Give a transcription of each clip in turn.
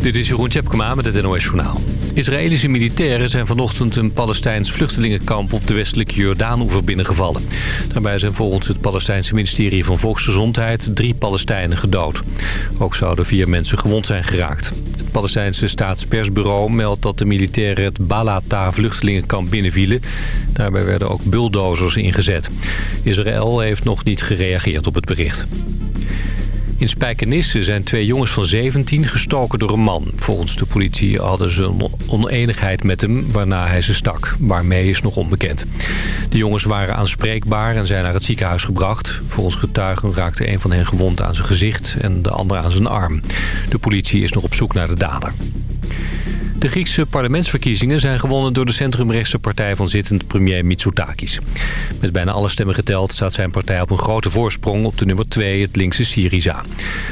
Dit is Jeroen Tjepkema met het NOS Journaal. Israëlische militairen zijn vanochtend een Palestijns vluchtelingenkamp op de westelijke Jordaan-oever binnengevallen. Daarbij zijn volgens het Palestijnse ministerie van Volksgezondheid drie Palestijnen gedood. Ook zouden vier mensen gewond zijn geraakt. Het Palestijnse staatspersbureau meldt dat de militairen het Balata vluchtelingenkamp binnenvielen. Daarbij werden ook bulldozers ingezet. Israël heeft nog niet gereageerd op het bericht. In Spijkenisse zijn twee jongens van 17 gestoken door een man. Volgens de politie hadden ze een oneenigheid met hem, waarna hij ze stak. Waarmee is nog onbekend. De jongens waren aanspreekbaar en zijn naar het ziekenhuis gebracht. Volgens getuigen raakte een van hen gewond aan zijn gezicht en de ander aan zijn arm. De politie is nog op zoek naar de dader. De Griekse parlementsverkiezingen zijn gewonnen door de centrumrechtse partij van zittend premier Mitsotakis. Met bijna alle stemmen geteld staat zijn partij op een grote voorsprong op de nummer 2, het linkse Syriza.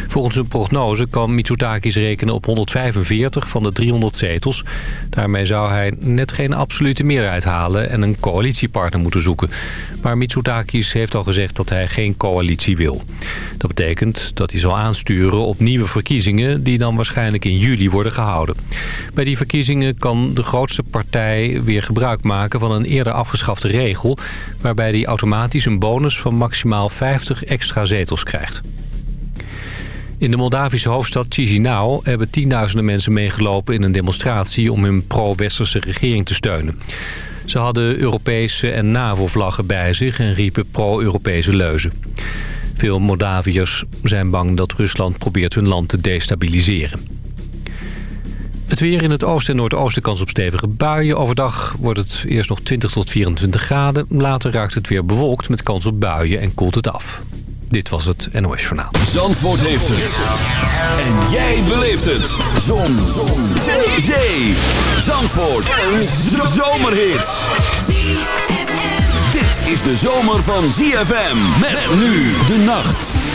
Volgens een prognose kan Mitsotakis rekenen op 145 van de 300 zetels. Daarmee zou hij net geen absolute meerderheid halen en een coalitiepartner moeten zoeken. Maar Mitsotakis heeft al gezegd dat hij geen coalitie wil. Dat betekent dat hij zal aansturen op nieuwe verkiezingen die dan waarschijnlijk in juli worden gehouden. Bij die verkiezingen kan de grootste partij weer gebruik maken van een eerder afgeschafte regel... waarbij die automatisch een bonus van maximaal 50 extra zetels krijgt. In de Moldavische hoofdstad Chisinau hebben tienduizenden mensen meegelopen in een demonstratie om hun pro-westerse regering te steunen. Ze hadden Europese en NAVO-vlaggen bij zich en riepen pro-Europese leuzen. Veel Moldaviërs zijn bang dat Rusland probeert hun land te destabiliseren. Het weer in het oosten en noordoosten kans op stevige buien. Overdag wordt het eerst nog 20 tot 24 graden. Later raakt het weer bewolkt met kans op buien en koelt het af. Dit was het NOS Journaal. Zandvoort heeft het. En jij beleeft het. Zon. Zon. Zee. Zee. Zandvoort. Een zomerhit. Dit is de zomer van ZFM. Met nu de nacht.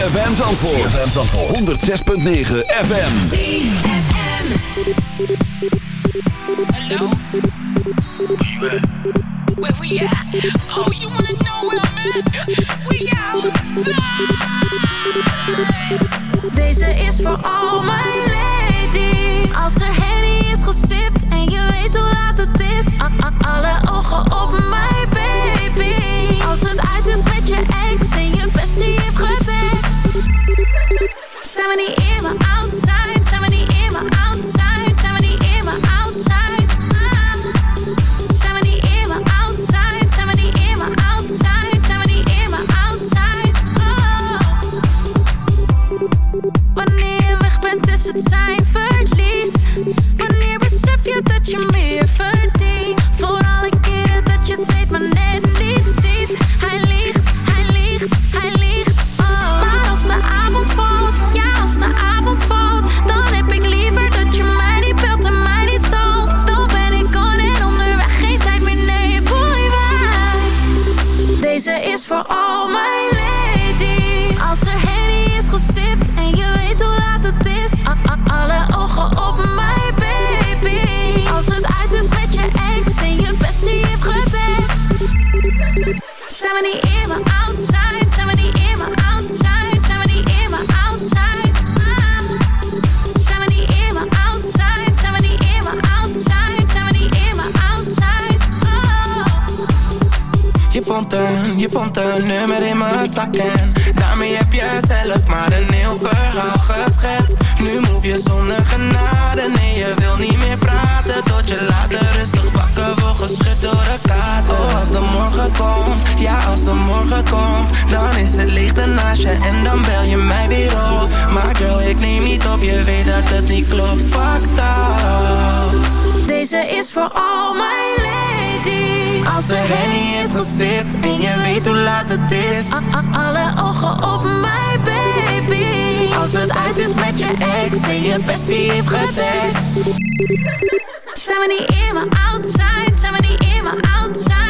ZFM Zandvoort. ZFM Zandvoort. 106.9 FM. ZFM. Hello? Where you Where we at? Oh, you wanna know where I'm at? We outside. Deze is voor al mijn All my lady. Als de heen is gesipt en je weet hoe laat het is. A alle ogen op mijn baby. Als het uit is met je ex en je bestie heeft getest. Zijn we niet in mijn outside? Zijn we niet in mijn outside?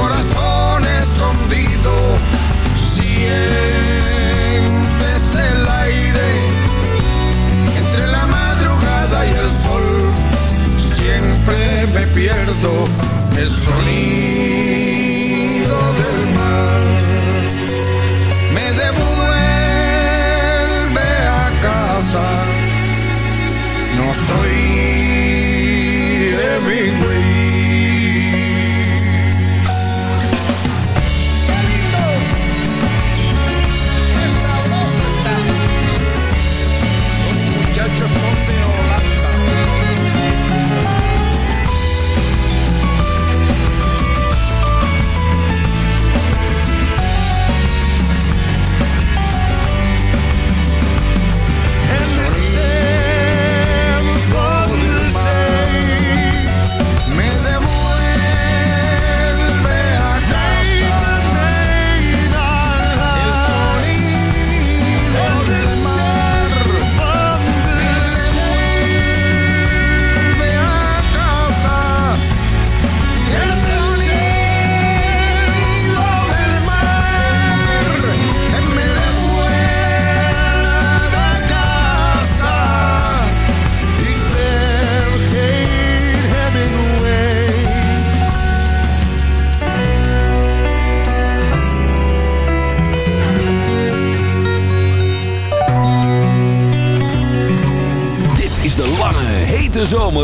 corazón escondido. Siempre es el aire entre la madrugada y el sol. Siempre me pierdo el sonido del mar. Me devuelve a casa. No soy de mi Hemingway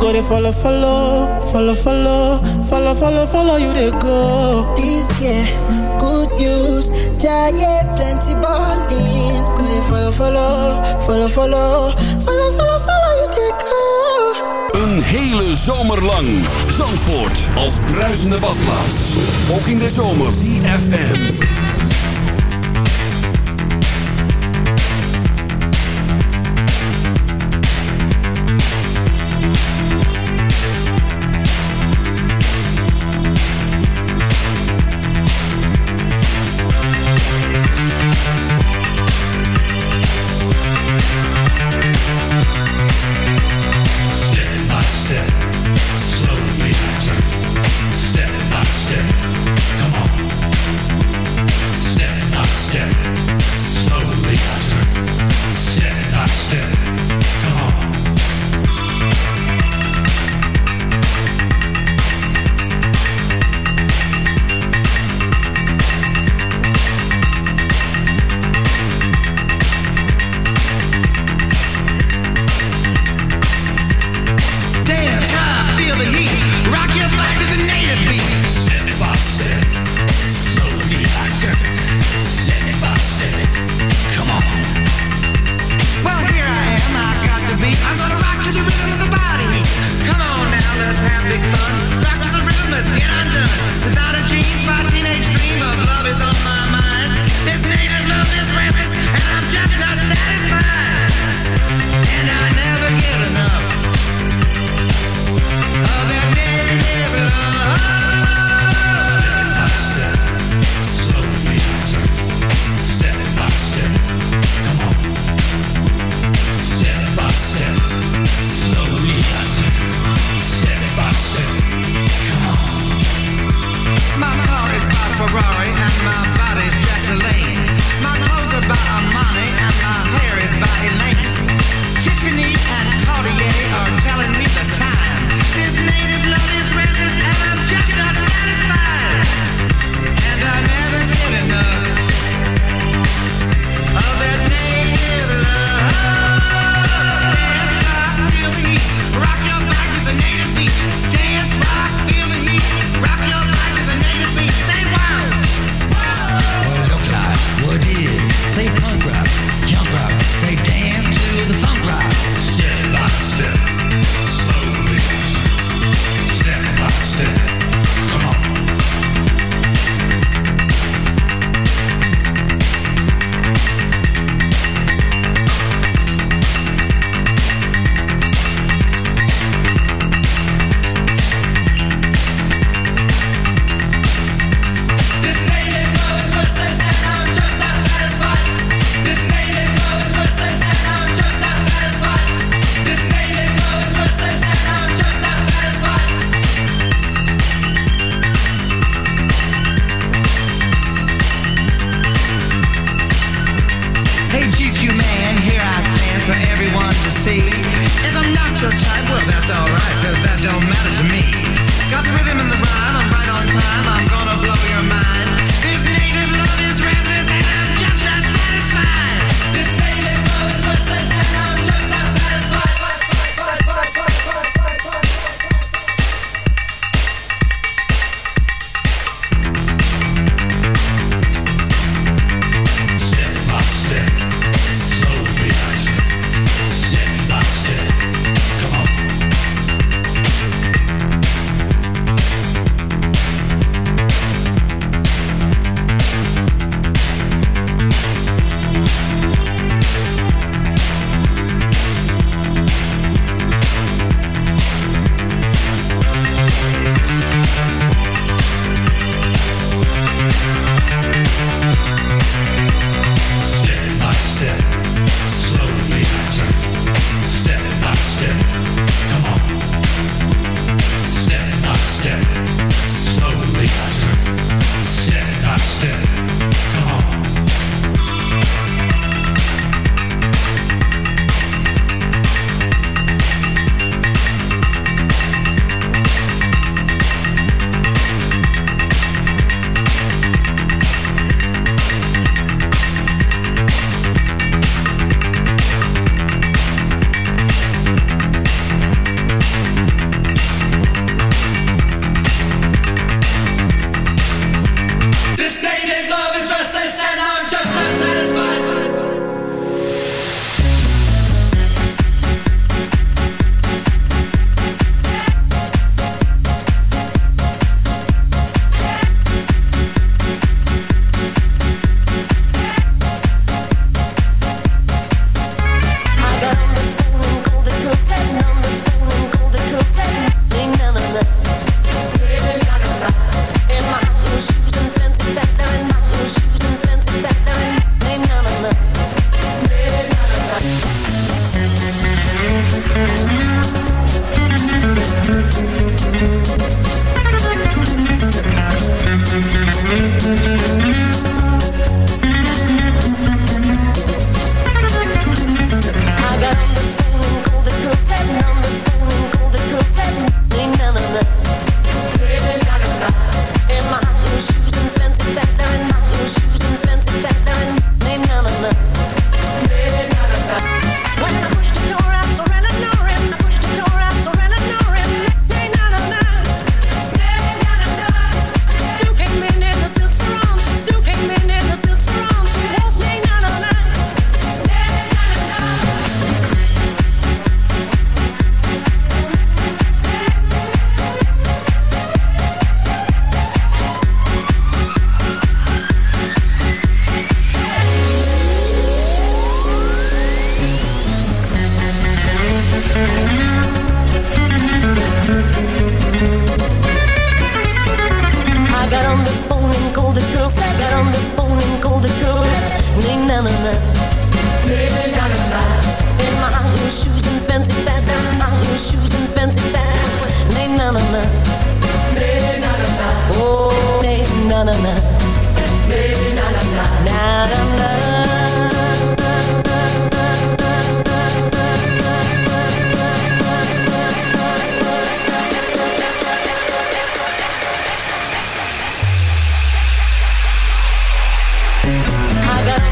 Go they follow, follow, follow, follow, follow, follow, follow you they go. This year, good news, giant plenty bonding. Go they follow, follow, follow, follow, follow, follow, follow you they go. Een hele zomer lang. Zandvoort als bruisende badplaats. Ook in de zomer. CFM.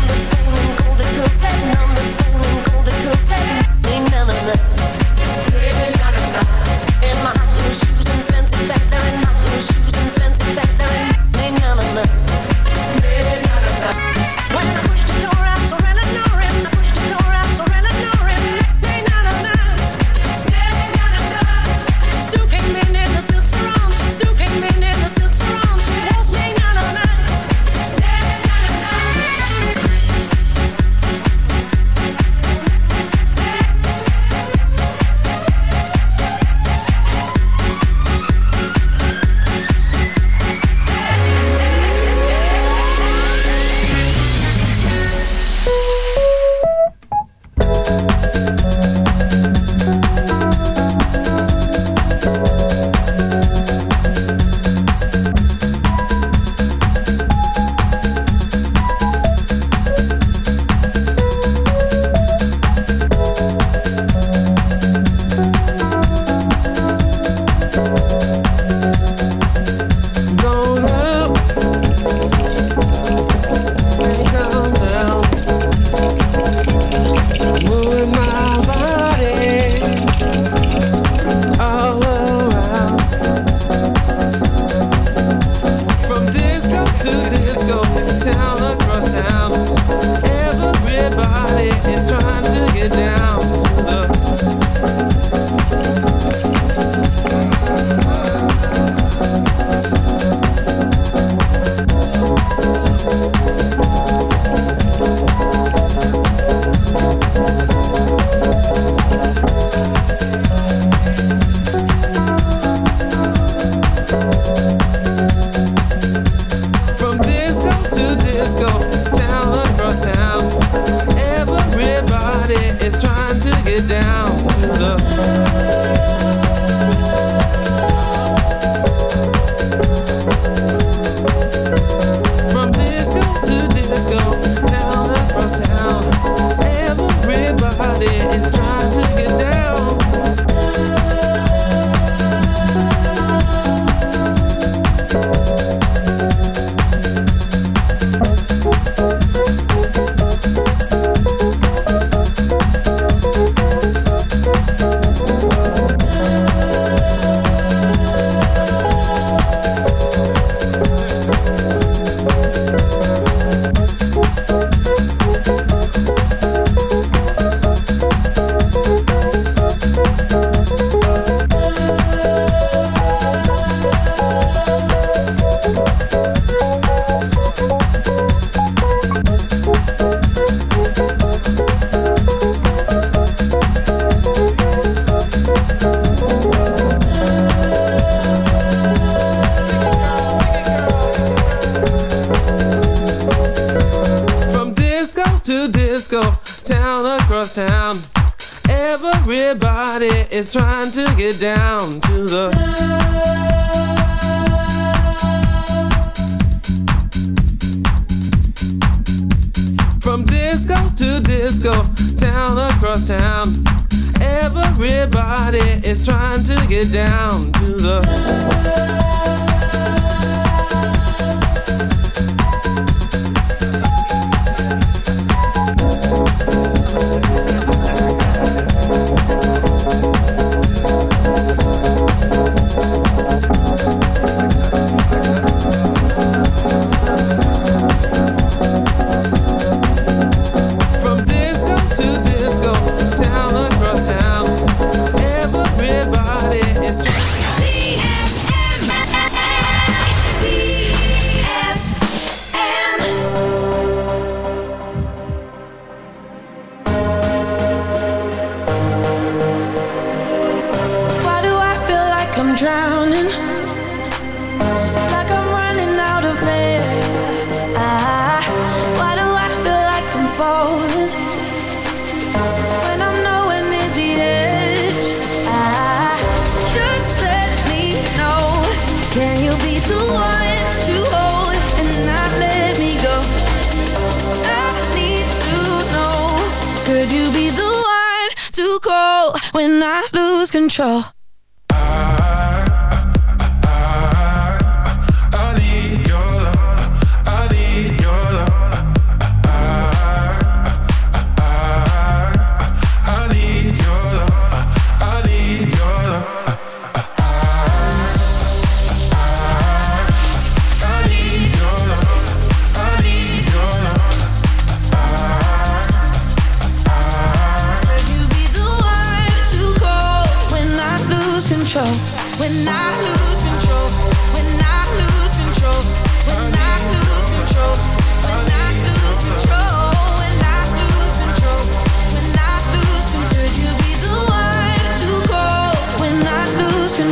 Yeah.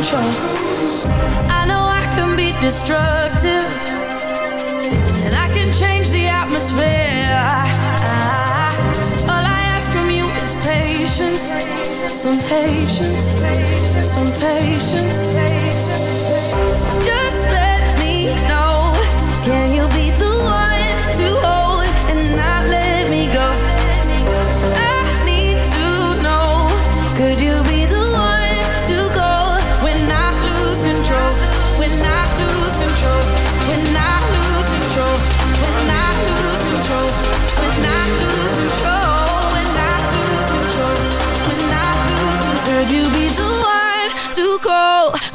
control. I know I can be destructive, and I can change the atmosphere. All I ask from you is patience, some patience, some patience. Just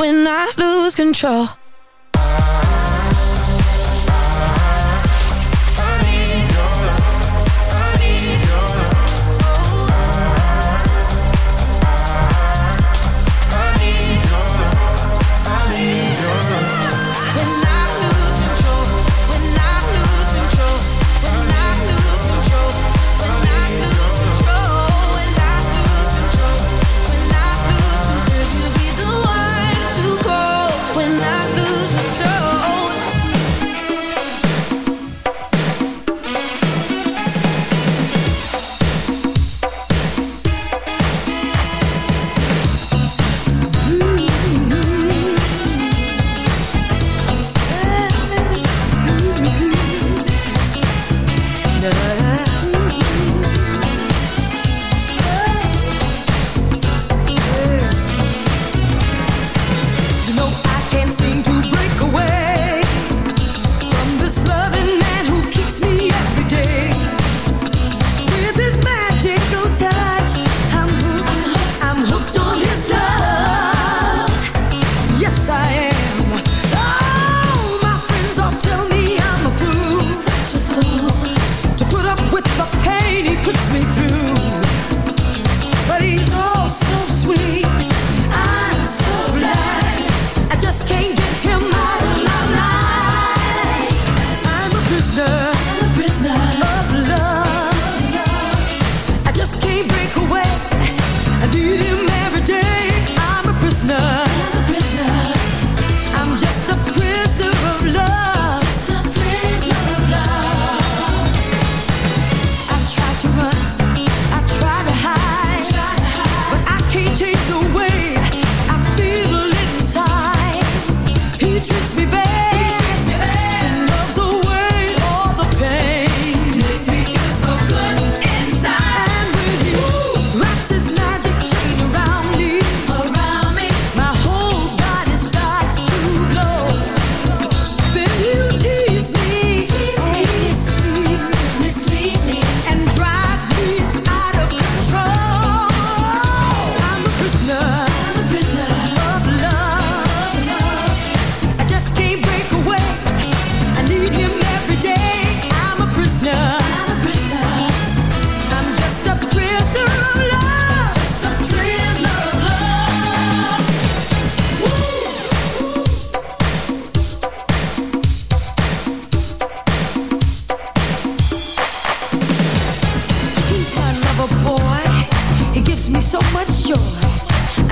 when I lose control.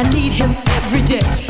I need him every day.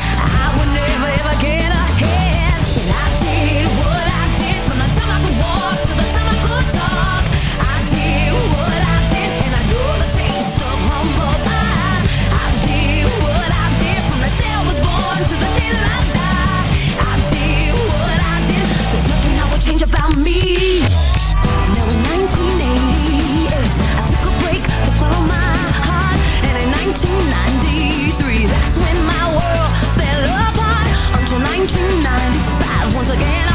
tonight. Once again.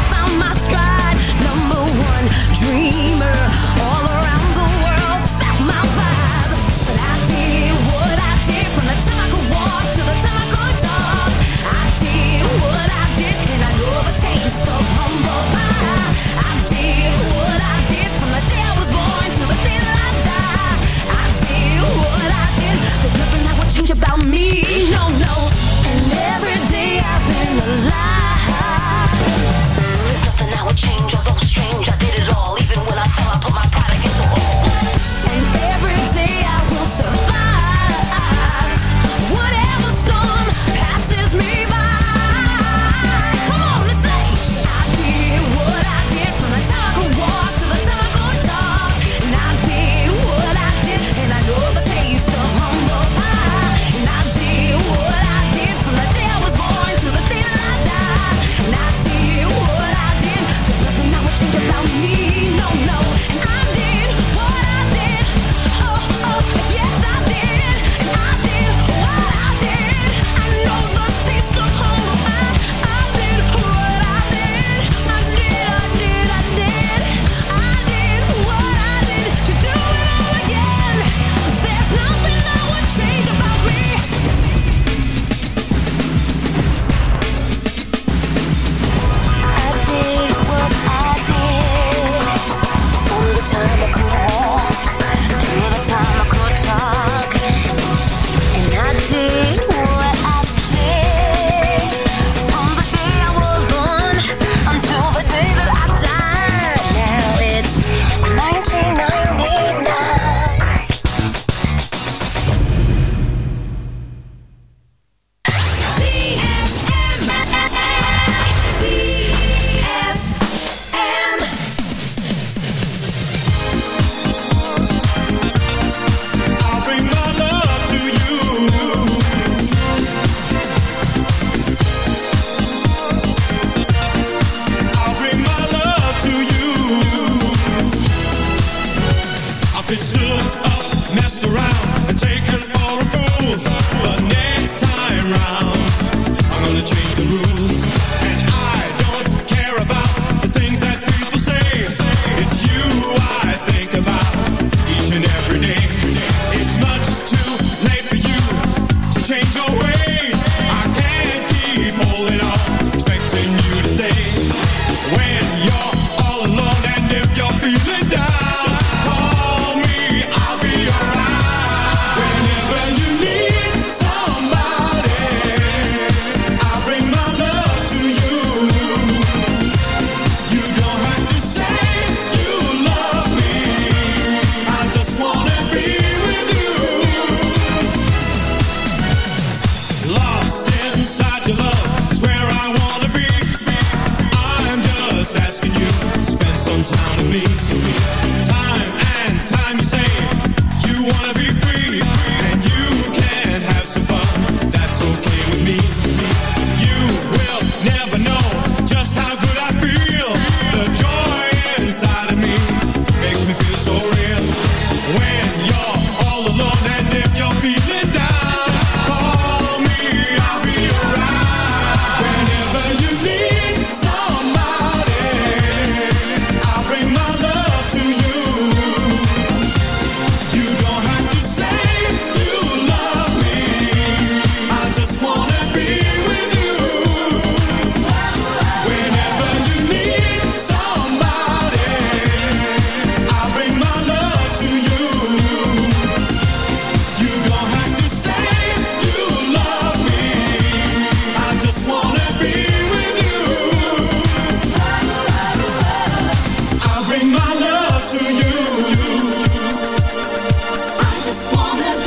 just wanna